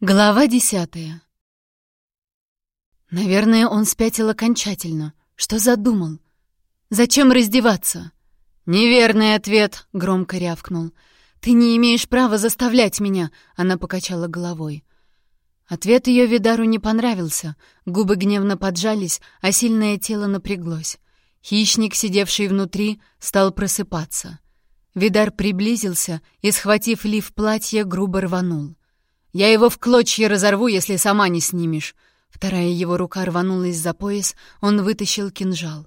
Глава десятая. Наверное, он спятил окончательно. Что задумал? Зачем раздеваться? Неверный ответ, громко рявкнул. Ты не имеешь права заставлять меня, она покачала головой. Ответ ее Видару не понравился. Губы гневно поджались, а сильное тело напряглось. Хищник, сидевший внутри, стал просыпаться. Видар приблизился и, схватив лиф платья, грубо рванул. Я его в клочья разорву, если сама не снимешь». Вторая его рука рванулась за пояс, он вытащил кинжал.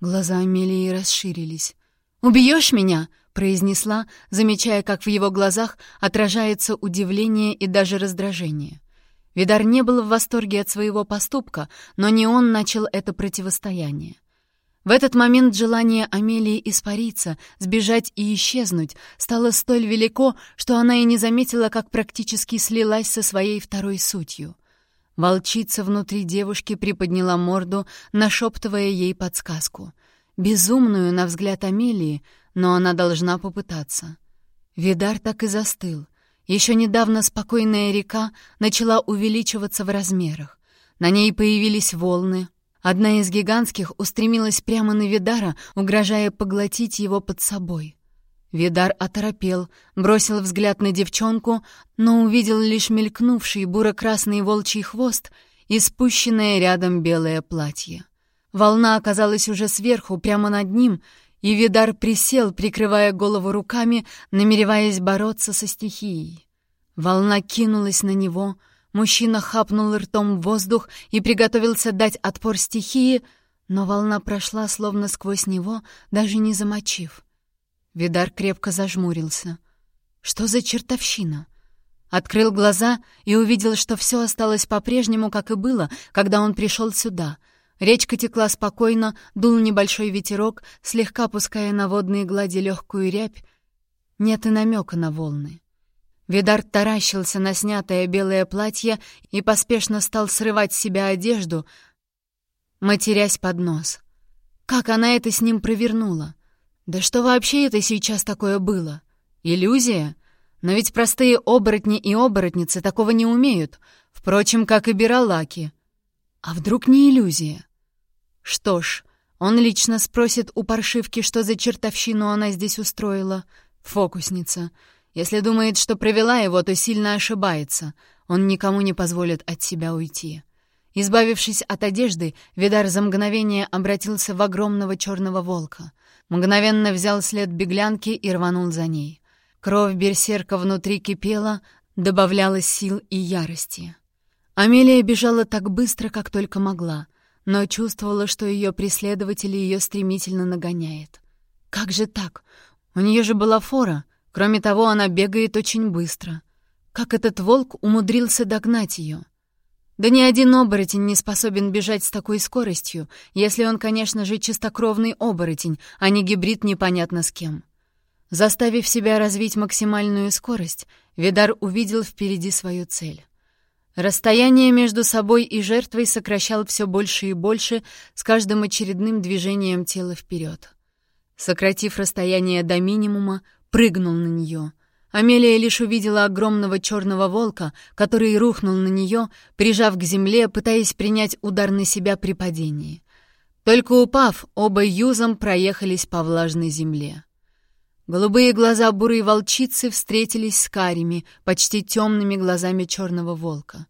Глаза Амелии расширились. «Убьешь меня?» — произнесла, замечая, как в его глазах отражается удивление и даже раздражение. Видар не был в восторге от своего поступка, но не он начал это противостояние. В этот момент желание Амелии испариться, сбежать и исчезнуть стало столь велико, что она и не заметила, как практически слилась со своей второй сутью. Волчица внутри девушки приподняла морду, нашептывая ей подсказку. Безумную, на взгляд Амелии, но она должна попытаться. Видар так и застыл. Еще недавно спокойная река начала увеличиваться в размерах. На ней появились волны, Одна из гигантских устремилась прямо на Видара, угрожая поглотить его под собой. Видар оторопел, бросил взгляд на девчонку, но увидел лишь мелькнувший буро-красный волчий хвост и спущенное рядом белое платье. Волна оказалась уже сверху, прямо над ним, и Видар присел, прикрывая голову руками, намереваясь бороться со стихией. Волна кинулась на него — Мужчина хапнул ртом воздух и приготовился дать отпор стихии, но волна прошла словно сквозь него, даже не замочив. Видар крепко зажмурился. Что за чертовщина? Открыл глаза и увидел, что все осталось по-прежнему, как и было, когда он пришел сюда. Речка текла спокойно, дул небольшой ветерок, слегка пуская на водные глади легкую рябь. Нет и намека на волны. Видар таращился на снятое белое платье и поспешно стал срывать с себя одежду, матерясь под нос. Как она это с ним провернула? Да что вообще это сейчас такое было? Иллюзия? Но ведь простые оборотни и оборотницы такого не умеют, впрочем, как и биралаки. А вдруг не иллюзия? Что ж, он лично спросит у паршивки, что за чертовщину она здесь устроила. Фокусница — если думает, что провела его, то сильно ошибается. Он никому не позволит от себя уйти. Избавившись от одежды, Видар за мгновение обратился в огромного черного волка. Мгновенно взял след беглянки и рванул за ней. Кровь берсерка внутри кипела, добавляла сил и ярости. Амелия бежала так быстро, как только могла, но чувствовала, что ее преследователь ее стремительно нагоняет. Как же так? У нее же была фора — Кроме того, она бегает очень быстро. Как этот волк умудрился догнать ее? Да ни один оборотень не способен бежать с такой скоростью, если он, конечно же, чистокровный оборотень, а не гибрид непонятно с кем. Заставив себя развить максимальную скорость, Видар увидел впереди свою цель. Расстояние между собой и жертвой сокращал все больше и больше с каждым очередным движением тела вперед. Сократив расстояние до минимума, прыгнул на нее. Амелия лишь увидела огромного черного волка, который рухнул на нее, прижав к земле, пытаясь принять удар на себя при падении. Только упав, оба юзом проехались по влажной земле. Голубые глаза бурой волчицы встретились с карими, почти темными глазами черного волка.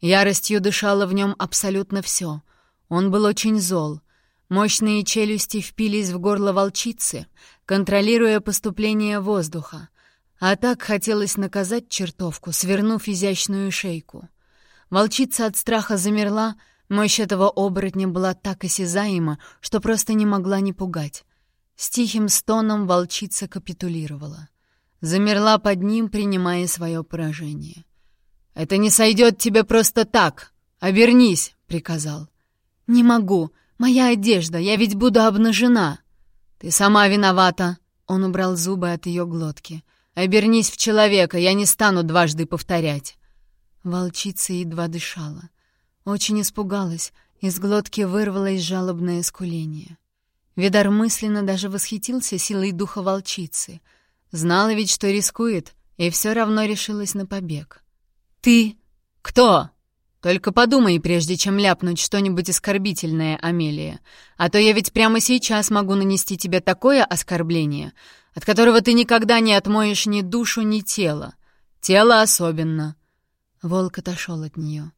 Яростью дышало в нем абсолютно все. Он был очень зол. Мощные челюсти впились в горло волчицы, контролируя поступление воздуха. А так хотелось наказать чертовку, свернув изящную шейку. Волчица от страха замерла, мощь этого оборотня была так осязаема, что просто не могла не пугать. С тихим стоном волчица капитулировала. Замерла под ним, принимая свое поражение. «Это не сойдет тебе просто так! Обернись!» — приказал. «Не могу!» «Моя одежда, я ведь буду обнажена!» «Ты сама виновата!» Он убрал зубы от ее глотки. «Обернись в человека, я не стану дважды повторять!» Волчица едва дышала. Очень испугалась, из глотки вырвалось жалобное скуление. Видар мысленно даже восхитился силой духа волчицы. Знала ведь, что рискует, и все равно решилась на побег. «Ты...» «Кто?» «Только подумай, прежде чем ляпнуть что-нибудь оскорбительное, Амелия. А то я ведь прямо сейчас могу нанести тебе такое оскорбление, от которого ты никогда не отмоешь ни душу, ни тело. Тело особенно». Волк отошел от нее.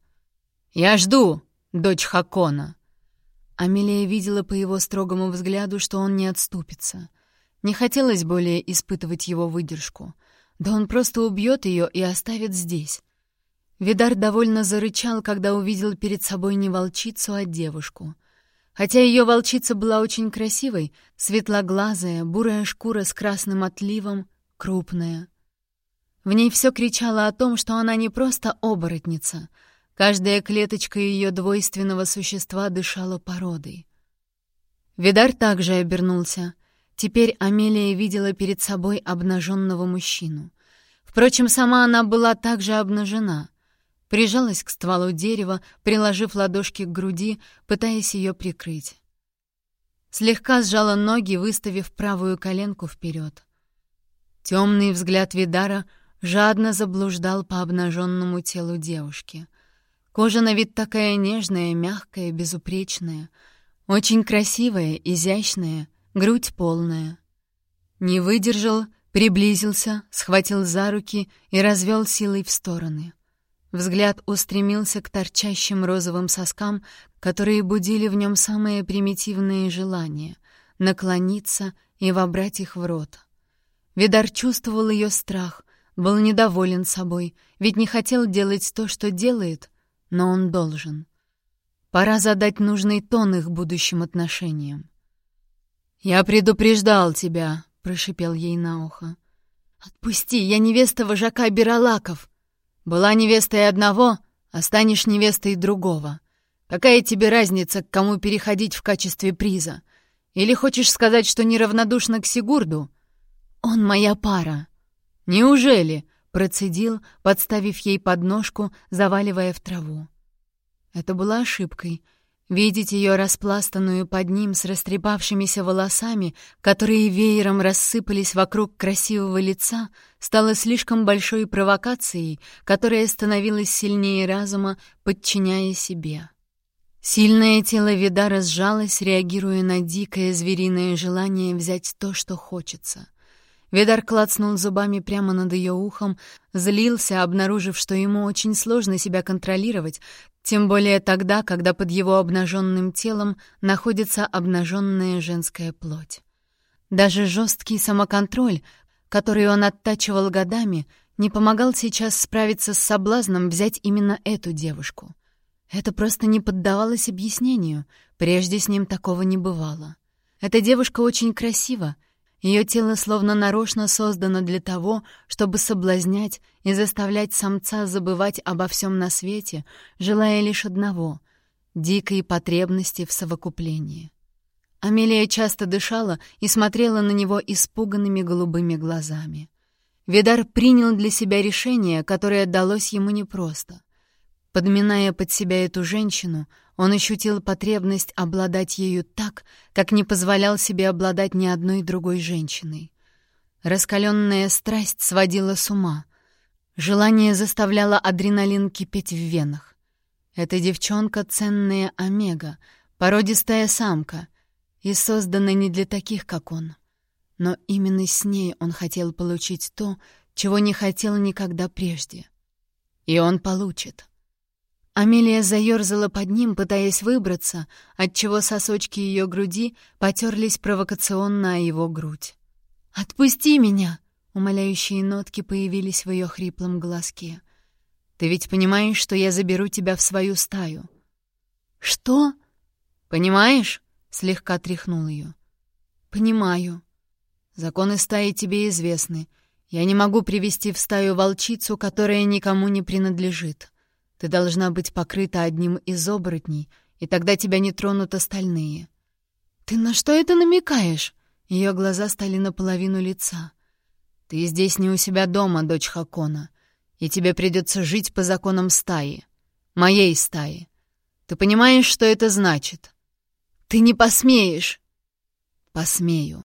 «Я жду, дочь Хакона». Амелия видела по его строгому взгляду, что он не отступится. Не хотелось более испытывать его выдержку. Да он просто убьет ее и оставит здесь. Видар довольно зарычал, когда увидел перед собой не волчицу, а девушку. Хотя ее волчица была очень красивой, светлоглазая, бурая шкура с красным отливом, крупная. В ней все кричало о том, что она не просто оборотница. Каждая клеточка ее двойственного существа дышала породой. Видар также обернулся. Теперь Амелия видела перед собой обнаженного мужчину. Впрочем, сама она была также обнажена — прижалась к стволу дерева, приложив ладошки к груди, пытаясь ее прикрыть. Слегка сжала ноги, выставив правую коленку вперед. Темный взгляд Видара жадно заблуждал по обнаженному телу девушки. Кожа на вид такая нежная, мягкая, безупречная, очень красивая, изящная, грудь полная. Не выдержал, приблизился, схватил за руки и развел силой в стороны. Взгляд устремился к торчащим розовым соскам, которые будили в нем самые примитивные желания — наклониться и вобрать их в рот. Видар чувствовал ее страх, был недоволен собой, ведь не хотел делать то, что делает, но он должен. Пора задать нужный тон их будущим отношениям. «Я предупреждал тебя», — прошипел ей на ухо. «Отпусти, я невеста вожака Биралаков!» Была невестой одного, а станешь невестой другого. Какая тебе разница, к кому переходить в качестве приза? Или хочешь сказать, что неравнодушна к Сигурду? Он моя пара. Неужели? Процедил, подставив ей подножку, заваливая в траву. Это была ошибкой — Видеть ее распластанную под ним с растрепавшимися волосами, которые веером рассыпались вокруг красивого лица, стало слишком большой провокацией, которая становилась сильнее разума, подчиняя себе. Сильное тело Видара сжалось, реагируя на дикое звериное желание взять то, что хочется — Видар клацнул зубами прямо над ее ухом, злился, обнаружив, что ему очень сложно себя контролировать, тем более тогда, когда под его обнаженным телом находится обнаженная женская плоть. Даже жесткий самоконтроль, который он оттачивал годами, не помогал сейчас справиться с соблазном взять именно эту девушку. Это просто не поддавалось объяснению, прежде с ним такого не бывало. Эта девушка очень красива — ее тело словно нарочно создано для того, чтобы соблазнять и заставлять самца забывать обо всем на свете, желая лишь одного — дикой потребности в совокуплении. Амелия часто дышала и смотрела на него испуганными голубыми глазами. Видар принял для себя решение, которое далось ему непросто. Подминая под себя эту женщину, он ощутил потребность обладать ею так, как не позволял себе обладать ни одной другой женщиной. Раскаленная страсть сводила с ума. Желание заставляло адреналин кипеть в венах. Эта девчонка — ценная омега, породистая самка, и создана не для таких, как он. Но именно с ней он хотел получить то, чего не хотел никогда прежде. И он получит — Амелия заёрзала под ним, пытаясь выбраться, отчего сосочки ее груди потерлись провокационно о его грудь. «Отпусти меня!» — умоляющие нотки появились в ее хриплом голоске. «Ты ведь понимаешь, что я заберу тебя в свою стаю?» «Что?» «Понимаешь?» — слегка тряхнул ее. «Понимаю. Законы стаи тебе известны. Я не могу привести в стаю волчицу, которая никому не принадлежит. Ты должна быть покрыта одним из оборотней, и тогда тебя не тронут остальные. Ты на что это намекаешь? Ее глаза стали наполовину лица. Ты здесь не у себя дома, дочь Хакона, и тебе придется жить по законам стаи. Моей стаи. Ты понимаешь, что это значит? Ты не посмеешь. Посмею.